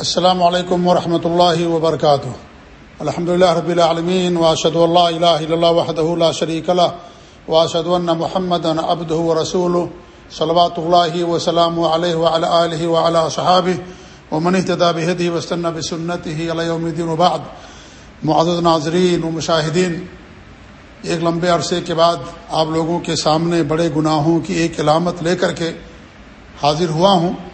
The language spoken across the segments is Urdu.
السلام علیکم ورحمۃ اللہ وبرکاتہ۔ الحمد اللہ رب العالمین واشد اللہ الہ اللہ وحدہ لا شریک اللہ واشد ان محمد ابد رسول صلوات اللہ وسلم علیہ وعلى آلہ وعلى صحابہ۔ ومن اهتدى بهديه واستنى بسنته الى يوم الدين وبعد۔ معزز ناظرین و مشاہدین، ایک لمبے عرصے کے بعد آپ لوگوں کے سامنے بڑے گناہوں کی ایک علامت لے کر کے حاضر ہوا ہوں۔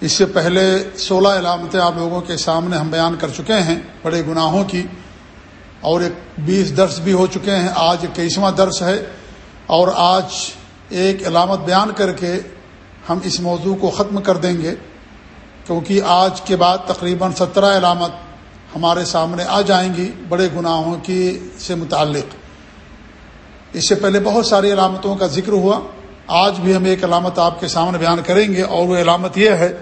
اس سے پہلے سولہ علامتیں آپ لوگوں کے سامنے ہم بیان کر چکے ہیں بڑے گناہوں کی، اور ایک بیس درس بھی ہو چکے ہیں، آج اکیسواں درس ہے، اور آج ایک علامت بیان کر کے ہم اس موضوع کو ختم کر دیں گے، کیونکہ آج کے بعد تقریباً سترہ علامت ہمارے سامنے آ جائیں گی بڑے گناہوں کی سے متعلق۔ اس سے پہلے بہت ساری علامتوں کا ذکر ہوا۔ آج بھی ہم ایک علامت آپ کے سامنے بیان کریں گے اور وہ علامت یہ ہے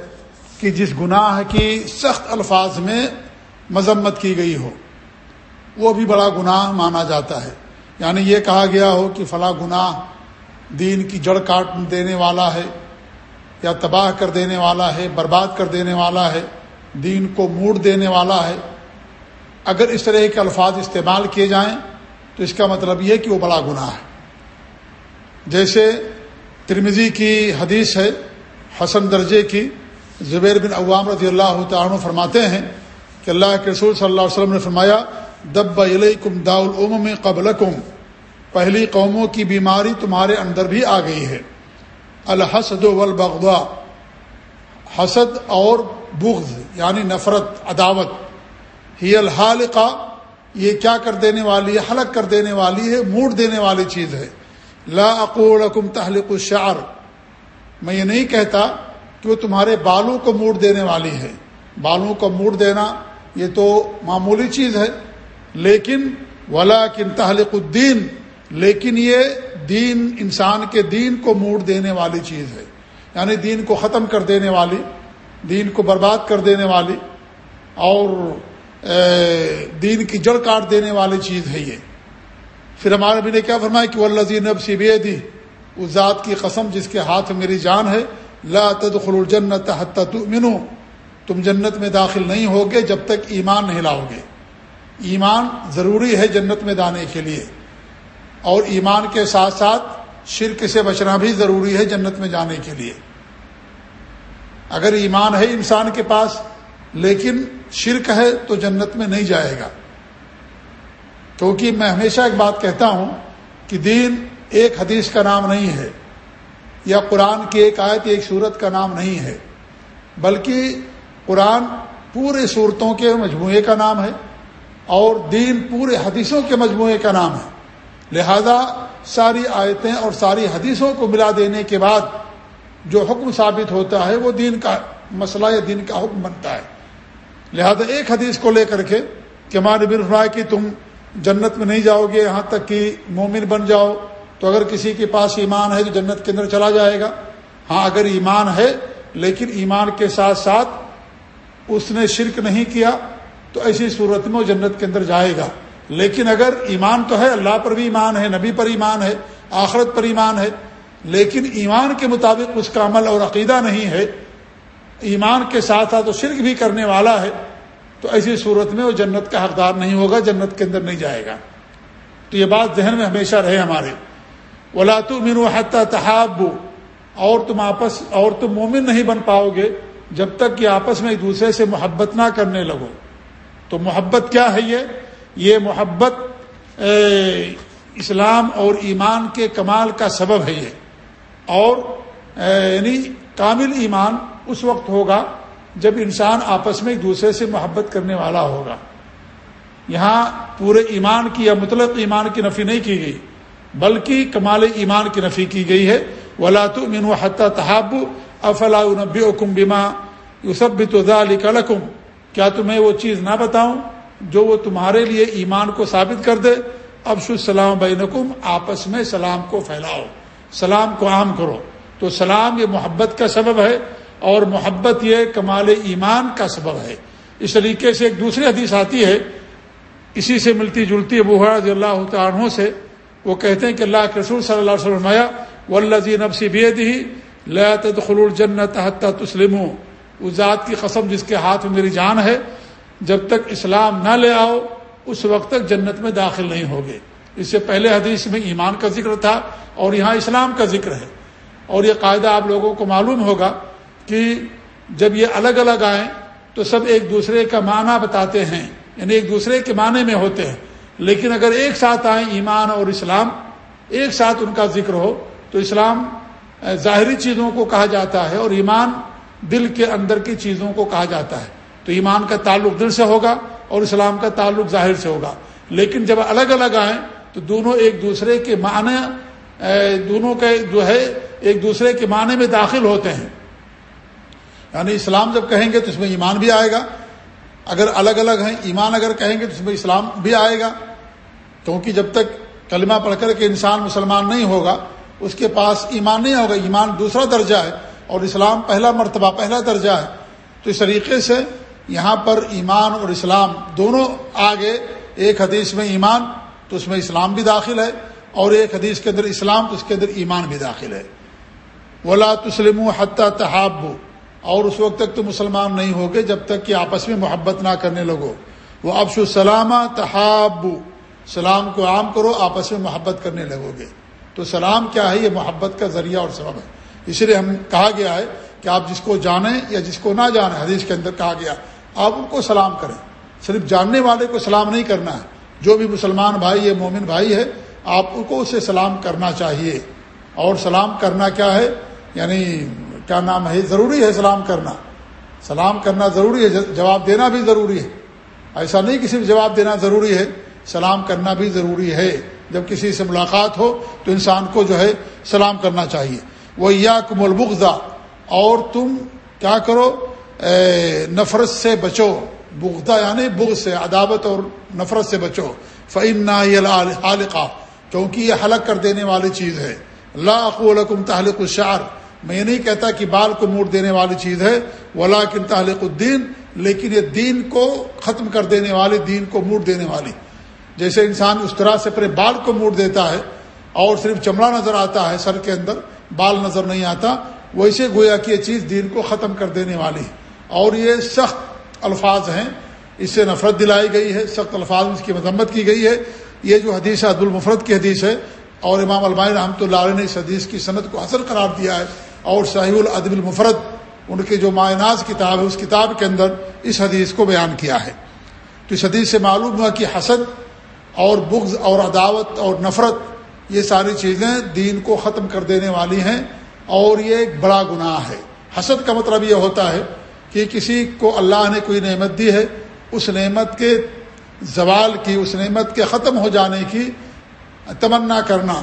کہ جس گناہ کی سخت الفاظ میں مذمت کی گئی ہو، وہ بھی بڑا گناہ مانا جاتا ہے۔ یعنی یہ کہا گیا ہو کہ فلاں گناہ دین کی جڑ کاٹ دینے والا ہے یا تباہ کر دینے والا ہے، برباد کر دینے والا ہے، دین کو موڑ دینے والا ہے۔ اگر اس طرح کے الفاظ استعمال کیے جائیں تو اس کا مطلب یہ کہ وہ بڑا گناہ ہے۔ جیسے ترمزی کی حدیث ہے، حسن درجے کی۔ زبیر بن عوام رضی اللہ تعالیٰ فرماتے ہیں کہ اللہ کے رسول صلی اللہ علیہ وسلم نے فرمایا، دب علیکم دا العم میں قبل پہلی قوموں کی بیماری تمہارے اندر بھی آ گئی ہے۔ الحسد والبغضاء۔ حسد اور بغض یعنی نفرت، عداوت۔ ہی الحالقہ، یہ کیا کر دینے والی ہے؟ حلق کر دینے والی ہے، موڑ دینے والی چیز ہے۔ لا اقولکم تحلق الشعر۔ میں یہ نہیں کہتا کہ وہ تمہارے بالوں کو موڑ دینے والی ہے۔ بالوں کو موڑ دینا یہ تو معمولی چیز ہے۔ لیکن ولا کن تحلق الدین لیکن یہ دین، انسان کے دین کو موڑ دینے والی چیز ہے۔ یعنی دین کو ختم کر دینے والی، دین کو برباد کر دینے والی اور دین کی جڑ کاٹ دینے والی چیز ہے یہ۔ پھر ہمارے بھی نے کیا فرمایا کہ وہ اللہ نب سی دی اس ذات کی قسم جس کے ہاتھ میری جان ہے، لا تدخل الجنت حتی تؤمنو تم جنت میں داخل نہیں ہوگے جب تک ایمان نہیں لاؤ گے۔ ایمان ضروری ہے جنت میں دانے کے لیے۔ اور ایمان کے ساتھ ساتھ شرک سے بچنا بھی ضروری ہے جنت میں جانے کے لیے۔ اگر ایمان ہے انسان کے پاس، لیکن شرک ہے تو جنت میں نہیں جائے گا۔ کیونکہ میں ہمیشہ ایک بات کہتا ہوں کہ دین ایک حدیث کا نام نہیں ہے یا قرآن کی ایک آیت ایک صورت کا نام نہیں ہے، بلکہ قرآن پورے صورتوں کے مجموعے کا نام ہے اور دین پورے حدیثوں کے مجموعے کا نام ہے۔ لہذا ساری آیتیں اور ساری حدیثوں کو ملا دینے کے بعد جو حکم ثابت ہوتا ہے وہ دین کا مسئلہ یا دین کا حکم بنتا ہے۔ لہذا ایک حدیث کو لے کر کے کہ ہمارے بن فرمائے کہ تم جنت میں نہیں جاؤ گے، یہاں تک کہ مومن بن جاؤ۔ تو اگر کسی کے پاس ایمان ہے تو جنت کے اندر چلا جائے گا۔ ہاں اگر ایمان ہے، لیکن ایمان کے ساتھ ساتھ اس نے شرک نہیں کیا، تو ایسی صورت میں وہ جنت کے اندر جائے گا۔ لیکن اگر ایمان تو ہے، اللہ پر بھی ایمان ہے، نبی پر ایمان ہے، آخرت پر ایمان ہے، لیکن ایمان کے مطابق اس کا عمل اور عقیدہ نہیں ہے، ایمان کے ساتھ ساتھ وہ شرک بھی کرنے والا ہے تو ایسی صورت میں وہ جنت کا حقدار نہیں ہوگا، جنت کے اندر نہیں جائے گا۔ تو یہ بات ذہن میں ہمیشہ رہے ہمارے۔ ولاۃ من حتیٰ تحاب اور تم آپس، اور تم مومن نہیں بن پاؤ گے جب تک کہ آپس میں ایک دوسرے سے محبت نہ کرنے لگو۔ تو محبت کیا ہے یہ؟ یہ محبت اسلام اور ایمان کے کمال کا سبب ہے یہ۔ اور یعنی کامل ایمان اس وقت ہوگا جب انسان آپس میں ایک دوسرے سے محبت کرنے والا ہوگا۔ یہاں پورے ایمان کی یا مطلق ایمان کی نفی نہیں کی گئی، بلکہ کمال ایمان کی نفی کی گئی ہے۔ ولاۃ من و حتیٰ تحاب افلا نبی کم بیما یوسب تو کیا تمہیں وہ چیز نہ بتاؤں جو وہ تمہارے لیے ایمان کو ثابت کر دے؟ اب السلام بینکم آپس میں سلام کو پھیلاؤ، سلام کو عام کرو۔ تو سلام یہ محبت کا سبب ہے۔ اور محبت یہ کمال ایمان کا سبب ہے۔ اس طریقے سے ایک دوسری حدیث آتی ہے، اسی سے ملتی جلتی ابو رضی اللہ عنہ سے، وہ کہتے ہیں کہ اللہ کے رسول صلی اللہ علیہ وسلم و اللہ نبسی بید ہی لت الجنت حتیٰ تسلم اس ذات کی قسم جس کے ہاتھ میں میری جان ہے، جب تک اسلام نہ لے آؤ، اس وقت تک جنت میں داخل نہیں ہوگے۔ اس سے پہلے حدیث میں ایمان کا ذکر تھا اور یہاں اسلام کا ذکر ہے۔ اور یہ قاعدہ آپ لوگوں کو معلوم ہوگا۔ کہ جب یہ الگ الگ آئیں تو سب ایک دوسرے کا معنی بتاتے ہیں یعنی ایک دوسرے کے معنی میں ہوتے ہیں۔ لیکن اگر ایک ساتھ آئیں ایمان اور اسلام، ایک ساتھ ان کا ذکر ہو، تو اسلام ظاہری چیزوں کو کہا جاتا ہے اور ایمان دل کے اندر کی چیزوں کو کہا جاتا ہے۔ تو ایمان کا تعلق دل سے ہوگا اور اسلام کا تعلق ظاہر سے ہوگا۔ لیکن جب الگ الگ آئیں تو دونوں ایک دوسرے کے معنی دونوں کے جو ہے ایک دوسرے کے معنی میں داخل ہوتے ہیں۔ یعنی اسلام جب کہیں گے تو اس میں ایمان بھی آئے گا۔ اگر الگ الگ ہیں، ایمان اگر کہیں گے تو اس میں اسلام بھی آئے گا۔ کیونکہ جب تک کلمہ پڑھ کر کے انسان مسلمان نہیں ہوگا، اس کے پاس ایمان نہیں ہوگا، ایمان دوسرا درجہ ہے اور اسلام پہلا مرتبہ، پہلا درجہ ہے۔ تو اس طریقے سے یہاں پر ایمان اور اسلام دونوں آگے، ایک حدیث میں ایمان تو اس میں اسلام بھی داخل ہے اور ایک حدیث کے اندر اسلام تو اس کے اندر ایمان بھی داخل ہے۔ ولا تسلم حتیٰ تحاب اور اس وقت تک تو مسلمان نہیں ہوگے جب تک کہ آپس میں محبت نہ کرنے لگو۔ وہ ابش السلامہ تحاب۔ سلام کو عام کرو، آپس میں محبت کرنے لگو گے تو سلام کیا ہے؟ یہ محبت کا ذریعہ اور سبب ہے۔ اس لیے ہم کہا گیا ہے کہ آپ جس کو جانیں یا جس کو نہ جانیں، حدیث کے اندر کہا گیا، آپ ان کو سلام کریں۔ صرف جاننے والے کو سلام نہیں کرنا ہے۔ جو بھی مسلمان بھائی ہے مومن بھائی ہے، آپ کو اسے سلام کرنا چاہیے۔ اور سلام کرنا کیا ہے؟ یعنی کیا نام ہے؟ ضروری ہے سلام کرنا۔ سلام کرنا ضروری ہے، جواب دینا بھی ضروری ہے۔ ایسا نہیں کسی بھی جواب دینا ضروری ہے، سلام کرنا بھی ضروری ہے۔ جب کسی سے ملاقات ہو تو انسان کو جو ہے سلام کرنا چاہیے۔ وہ یا کم اور تم کیا کرو؟ نفرت سے بچو۔ بغدہ یعنی بغ سے، عداوت اور نفرت سے بچو۔ فعم نالقہ کیونکہ یہ حلق کر دینے والی چیز ہے۔ اللہ اقولکم تعلق الشعر۔ میں یہ نہیں کہتا کہ بال کو موڑ دینے والی چیز ہے ولا کن تعلق الدین، لیکن یہ دین کو ختم کر دینے والی، دین کو موڑ دینے والی۔ جیسے انسان اس طرح سے اپنے بال کو موڑ دیتا ہے اور صرف چمڑا نظر آتا ہے سر کے اندر، بال نظر نہیں آتا، ویسے گویا کہ یہ چیز دین کو ختم کر دینے والی۔ اور یہ سخت الفاظ ہیں، اس سے نفرت دلائی گئی ہے، سخت الفاظ میں اس کی مذمت کی گئی ہے۔ یہ جو حدیث عبد المفرد کی حدیث ہے، اور امام علماء رحمۃ اللہ علیہ نے اس حدیث کی صنعت کو حسن قرار دیا ہے۔ اور صحیح العدب المفرد، ان کی جو معناز کتاب ہے، اس کتاب کے اندر اس حدیث کو بیان کیا ہے۔ تو اس حدیث سے معلوم ہوا کہ حسد اور بغض اور عداوت اور نفرت، یہ ساری چیزیں دین کو ختم کر دینے والی ہیں اور یہ ایک بڑا گناہ ہے۔ حسد کا مطلب یہ ہوتا ہے کہ کسی کو اللہ نے کوئی نعمت دی ہے، اس نعمت کے زوال کی، اس نعمت کے ختم ہو جانے کی تمنا کرنا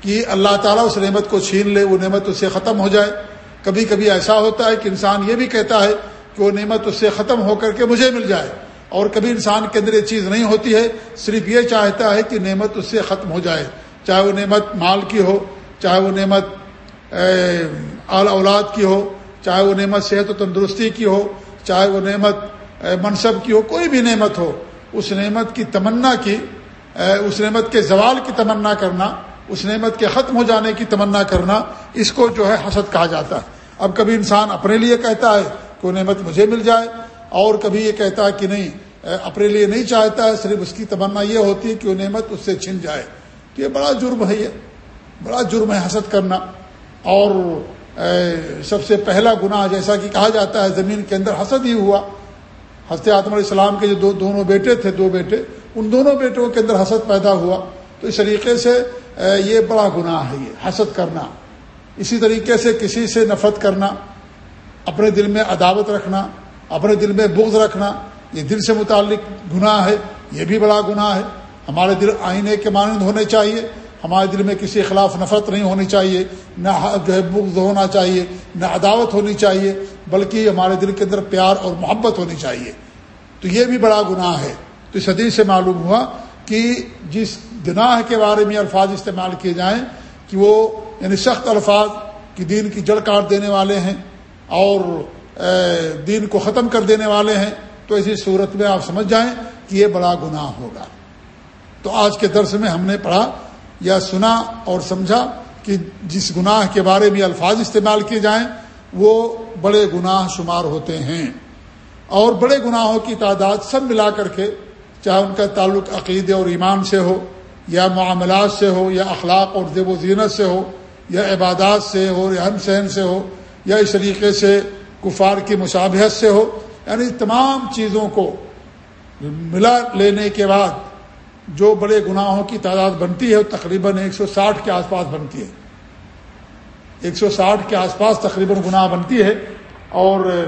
کہ اللہ تعالیٰ اس نعمت کو چھین لے، وہ نعمت اس سے ختم ہو جائے۔ کبھی کبھی ایسا ہوتا ہے کہ انسان یہ بھی کہتا ہے کہ وہ نعمت اس سے ختم ہو کر کے مجھے مل جائے۔ اور کبھی انسان کے اندر یہ چیز نہیں ہوتی ہے، صرف یہ چاہتا ہے کہ نعمت اس سے ختم ہو جائے۔ چاہے وہ نعمت مال کی ہو، چاہے وہ نعمت اعلی اولاد کی ہو، چاہے وہ نعمت صحت و تندرستی کی ہو، چاہے وہ نعمت منصب کی ہو، کوئی بھی نعمت ہو، اس نعمت کی تمنا کی اس نعمت کے زوال کی تمنا کرنا اس نعمت کے ختم ہو جانے کی تمنا کرنا اس کو جو ہے حسد کہا جاتا ہے۔ اب کبھی انسان اپنے لیے کہتا ہے کہ وہ نعمت مجھے مل جائے، اور کبھی یہ کہتا ہے کہ نہیں اپنے لیے نہیں چاہتا ہے، صرف اس کی تمنا یہ ہوتی ہے کہ وہ نعمت اس سے چھن جائے۔ تو یہ بڑا جرم ہے یہ۔ بڑا جرم ہے حسد کرنا۔ اور سب سے پہلا گناہ جیسا کہ کہا جاتا ہے، زمین کے اندر حسد ہی ہوا۔ حضرت آتم علیہ السلام کے جو دو، دونوں بیٹے تھے، دو بیٹے، ان دونوں بیٹوں کے اندر حسد پیدا ہوا۔ تو اس طریقے سے یہ بڑا گناہ ہے، یہ حسد کرنا۔ اسی طریقے سے کسی سے نفرت کرنا، اپنے دل میں عداوت رکھنا، اپنے دل میں بغض رکھنا، یہ دل سے متعلق گناہ ہے، یہ بھی بڑا گناہ ہے۔ ہمارے دل آئینے کے مانند ہونے چاہیے، ہمارے دل میں کسی خلاف نفرت نہیں ہونی چاہیے، نہ جو ہے، بغض ہونا چاہیے، نہ عداوت ہونی چاہیے، بلکہ ہمارے دل کے اندر پیار اور محبت ہونی چاہیے۔ تو یہ بھی بڑا گناہ ہے۔ تو اس حدیث سے معلوم ہوا کہ جس گناہ کے بارے میں الفاظ استعمال کیے جائیں کہ وہ یعنی سخت الفاظ کی دین کی جڑ کاٹ دینے والے ہیں اور دین کو ختم کر دینے والے ہیں، تو ایسی صورت میں آپ سمجھ جائیں کہ یہ بڑا گناہ ہوگا۔ تو آج کے درس میں ہم نے پڑھا یا سنا اور سمجھا کہ جس گناہ کے بارے میں الفاظ استعمال کیے جائیں، وہ بڑے گناہ شمار ہوتے ہیں۔ اور بڑے گناہوں کی تعداد سب ملا کر کے چاہے ان کا تعلق عقیدے اور ایمان سے ہو، یا معاملات سے ہو، یا اخلاق اور زیب و زینت سے ہو، یا عبادات سے ہو، یا سہن سے ہو، یا اس طریقے سے کفار کی مشابہت سے ہو یعنی تمام چیزوں کو ملا لینے کے بعد جو بڑے گناہوں کی تعداد بنتی ہے، وہ تقریباً ایک سو ساٹھ کے آس پاس بنتی ہے۔ ایک سو ساٹھ کے آس پاس تقریباً گناہ بنتی ہے۔ اور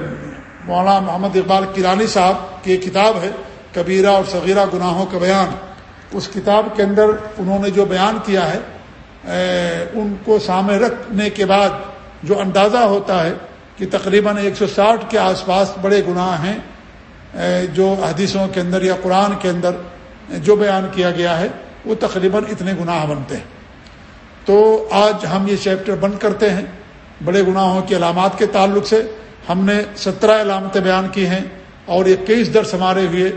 مولانا محمد اقبال کرانی صاحب کی ایک کتاب ہے کبیرہ اور صغیرہ گناہوں کا بیان۔ اس کتاب کے اندر انہوں نے جو بیان کیا ہے ان کو سامنے رکھنے کے بعد جو اندازہ ہوتا ہے کہ تقریباً ایک سو ساٹھ کے آس پاس بڑے گناہ ہیں جو حدیثوں کے اندر یا قرآن کے اندر جو بیان کیا گیا ہے، وہ تقریباً اتنے گناہ بنتے ہیں۔ تو آج ہم یہ چیپٹر بند کرتے ہیں، بڑے گناہوں کی علامات کے تعلق سے۔ ہم نے سترہ علامتیں بیان کی ہیں اور اکیس درس ہمارے ہوئے۔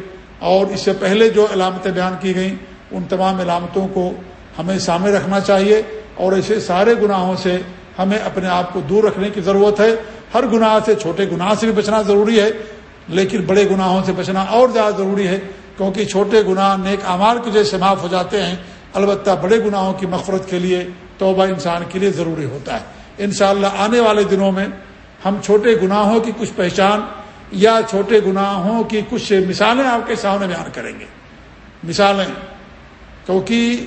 اور اس سے پہلے جو علامتیں بیان کی گئیں، ان تمام علامتوں کو ہمیں سامنے رکھنا چاہیے اور ایسے سارے گناہوں سے ہمیں اپنے آپ کو دور رکھنے کی ضرورت ہے۔ ہر گناہ سے چھوٹے گناہ سے بھی بچنا ضروری ہے، لیکن بڑے گناہوں سے بچنا اور زیادہ ضروری ہے، کیونکہ چھوٹے گناہ نیک اعمال کی وجہ سے معاف ہو جاتے ہیں۔ البتہ بڑے گناہوں کی مفرت کے لیے توبہ انسان کے لیے ضروری ہوتا ہے۔ انشاءاللہ آنے والے دنوں میں ہم چھوٹے گناہوں کی کچھ پہچان یا چھوٹے گناہوں کی کچھ مثالیں آپ کے سامنے بیان کریں گے۔ مثالیں۔ کیونکہ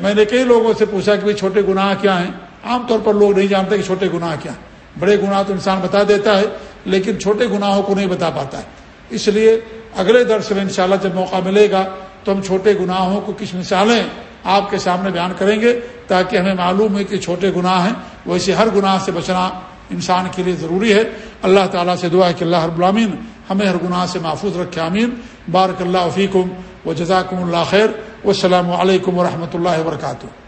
میں نے کئی لوگوں سے پوچھا کہ بھائی چھوٹے گناہ کیا ہیں؟ عام طور پر لوگ نہیں جانتے کہ چھوٹے گناہ کیا ہیں۔ بڑے گناہ تو انسان بتا دیتا ہے، لیکن چھوٹے گناہوں کو نہیں بتا پاتا ہے۔ اس لیے اگلے درس میں انشاءاللہ جب موقع ملے گا تو ہم چھوٹے گناہوں کو کچھ مثالیں آپ کے سامنے بیان کریں گے تاکہ ہمیں معلوم ہے کہ چھوٹے گناہ ہیں۔ ویسے ہر گناہ سے بچنا انسان کے لیے ضروری ہے۔ اللہ تعالیٰ سے دعا ہے کہ اللہ ہر غلامین ہمیں ہر گناہ سے محفوظ رکھے امین بارک اللہ فیکم و جزاکم اللہ خیر۔ والسلام علیکم ورحمۃ اللہ وبرکاتہ۔